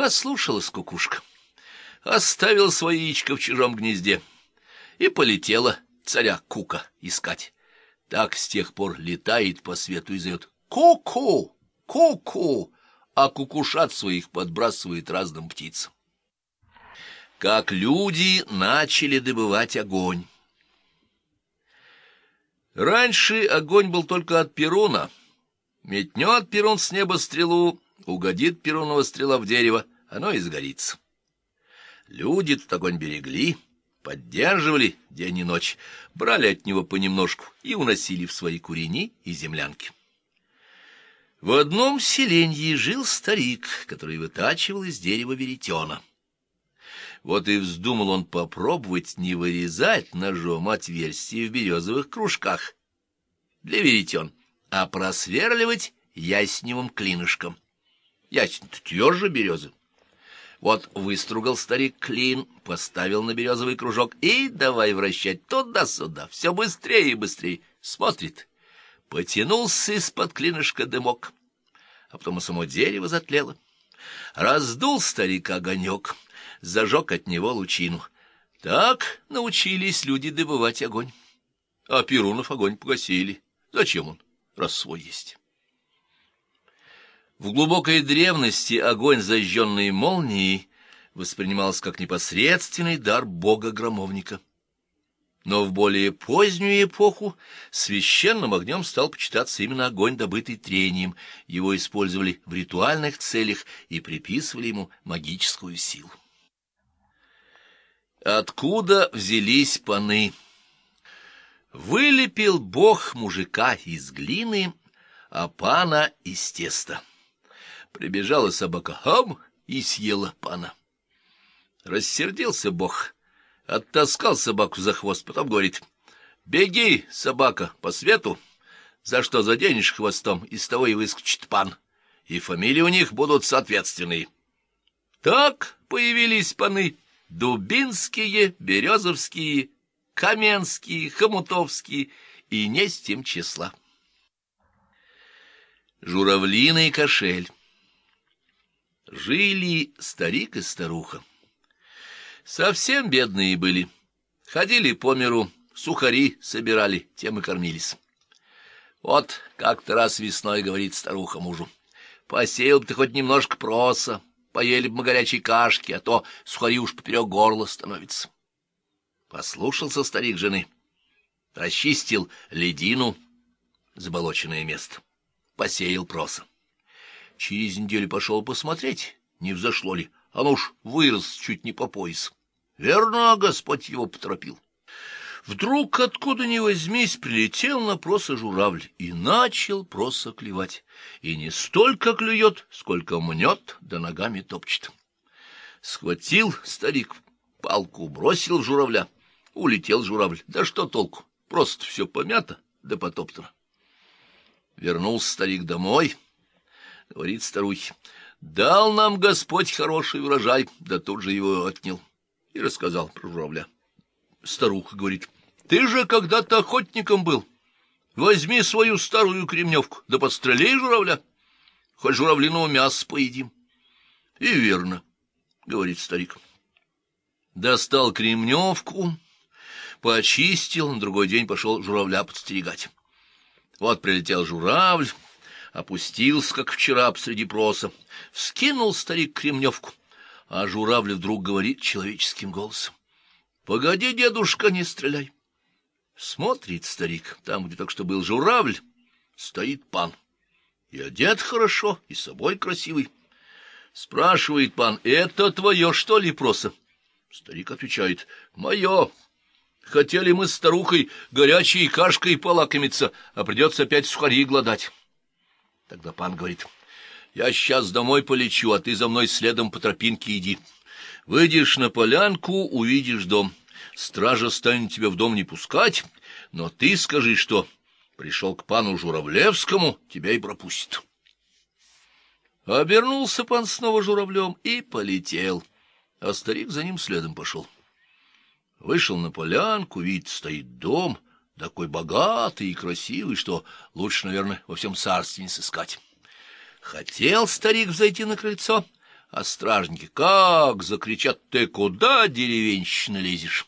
Послушалась кукушка, оставила свое яичко в чужом гнезде и полетела царя Кука искать. Так с тех пор летает по свету и зовет «Ку-ку! Ку-ку!» а кукушат своих подбрасывает разным птицам. Как люди начали добывать огонь. Раньше огонь был только от перуна. Метнет перун с неба стрелу, угодит перунова стрела в дерево, оно и сгорится. Люди тут огонь берегли, поддерживали день и ночь, брали от него понемножку и уносили в свои курени и землянки. В одном селенье жил старик, который вытачивал из дерева веретена. Вот и вздумал он попробовать не вырезать ножом отверстия в березовых кружках для веретен, а просверливать ясневым клинышком. Ясень-то тверже березы. Вот выстругал старик клин, поставил на березовый кружок и давай вращать туда-сюда, все быстрее и быстрее. Смотрит, Потянулся из-под клинышка дымок, а потом и само дерево затлело. Раздул старик огонек, зажег от него лучину. Так научились люди добывать огонь. А Перунов огонь погасили. Зачем он, раз свой есть? В глубокой древности огонь, зажженный молнией, воспринимался как непосредственный дар бога-громовника. Но в более позднюю эпоху священным огнем стал почитаться именно огонь, добытый трением. Его использовали в ритуальных целях и приписывали ему магическую силу. Откуда взялись паны? Вылепил бог мужика из глины, а пана из теста. Прибежала собака хам и съела пана. Рассердился бог — оттаскал собаку за хвост, потом говорит, «Беги, собака, по свету, за что заденешь хвостом, из того и выскочит пан, и фамилии у них будут соответственные». Так появились паны Дубинские, Березовские, Каменские, Хомутовские и не с тем числа. Журавлиный кошель Жили старик и старуха. Совсем бедные были. Ходили по миру, сухари собирали, тем и кормились. Вот как-то раз весной говорит старуха мужу. Посеял бы ты хоть немножко проса, поели бы мы горячей кашки, а то сухари уж поперек горла становится. Послушался старик жены, расчистил ледину, заболоченное место, посеял проса. Через неделю пошел посмотреть, не взошло ли, ну уж вырос чуть не по пояс. Верно, Господь его поторопил. Вдруг, откуда ни возьмись, прилетел на проса журавль и начал проса клевать. И не столько клюет, сколько мнет, да ногами топчет. Схватил старик палку, бросил журавля. Улетел журавль. Да что толку? Просто все помято, да потоптано. Вернулся старик домой, говорит старухе. Дал нам Господь хороший урожай, да тут же его отнял и рассказал про журавля. Старуха говорит, ты же когда-то охотником был. Возьми свою старую кремневку, да подстреляй журавля. Хоть журавлиного мяса поедим. И верно, говорит старик. Достал кремневку, почистил, на другой день пошел журавля подстерегать. Вот прилетел журавль, опустился, как вчера, посреди проса, вскинул старик кремневку а журавль вдруг говорит человеческим голосом. — Погоди, дедушка, не стреляй. Смотрит старик, там, где только что был журавль, стоит пан. И одет хорошо, и собой красивый. Спрашивает пан, — это твое, что ли, проса? Старик отвечает, — мое. Хотели мы с старухой горячей кашкой полакомиться, а придется опять сухари гладать. Тогда пан говорит, — я сейчас домой полечу, а ты за мной следом по тропинке иди. Выйдешь на полянку, увидишь дом. Стража станет тебя в дом не пускать, но ты скажи, что пришел к пану Журавлевскому, тебя и пропустит. Обернулся пан снова журавлем и полетел, а старик за ним следом пошел. Вышел на полянку, видит, стоит дом, такой богатый и красивый, что лучше, наверное, во всем царстве не сыскать. Хотел старик взойти на крыльцо, а стражники как закричат, ты куда, деревенщина, лезешь?